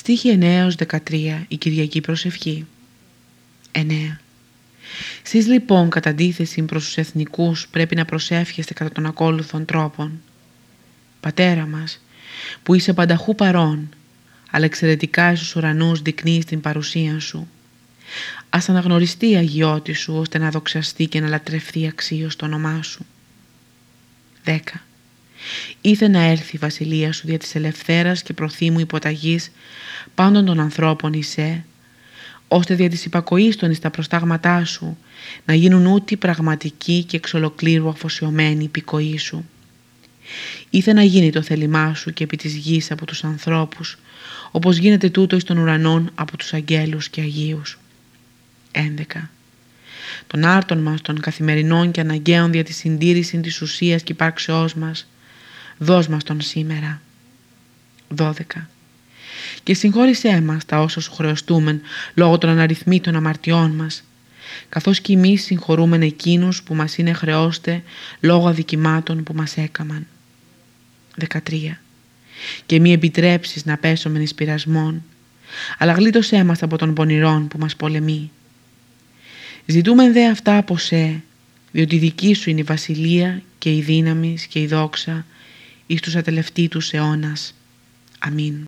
Στίχη 9 13 η Κυριακή Προσευχή 9. Σεις λοιπόν κατά αντίθεση προς τους εθνικούς πρέπει να προσεύχεστε κατά των ακόλουθων τρόπων. Πατέρα μας, που είσαι πανταχού παρόν, αλλά εξαιρετικά στους ουρανούς δεικνύεις την παρουσία σου. Ας αναγνωριστεί η αγιώτη σου ώστε να δοξαστεί και να λατρευτεί αξίως το όνομά σου. 10. Ήθε να έρθει η βασιλεία σου δια της ελευθέρας και προθήμου υποταγής πάντων των ανθρώπων εισέ, ώστε δια της υπακοής των εις τα προστάγματά σου να γίνουν ούτι πραγματικοί και εξ ολοκλήρου αφοσιωμένοι υπηκοή σου. Ήθε να γίνει το θέλημά σου και επί της γης από τους ανθρώπους, όπως γίνεται τούτο εις των ουρανών από τους αγγέλους και αγίους. 11. Τον άρτον μας των καθημερινών και αναγκαίων δια της συντήρησης της ουσίας και υπάρξεώς μας, δώσ' μας τον σήμερα. 12. Και συγχώρησέ μας τα όσα σου χρεωστούμεν λόγω των αναριθμήτων αμαρτιών μας, καθώς κι εμείς συγχωρούμεν εκείνους που μας είναι χρεώστε λόγω αδικημάτων που μας έκαμαν. 13. Και μη επιτρέψεις να πέσουμε εις πειρασμών, αλλά γλίτωσέ μας από τον πονηρών που μας πολεμεί. Ζητούμε δε αυτά από σε, διότι δική σου είναι η βασιλεία και η δύναμη και η δόξα εις τους ατελευτήτους αιώνας. Αμήν.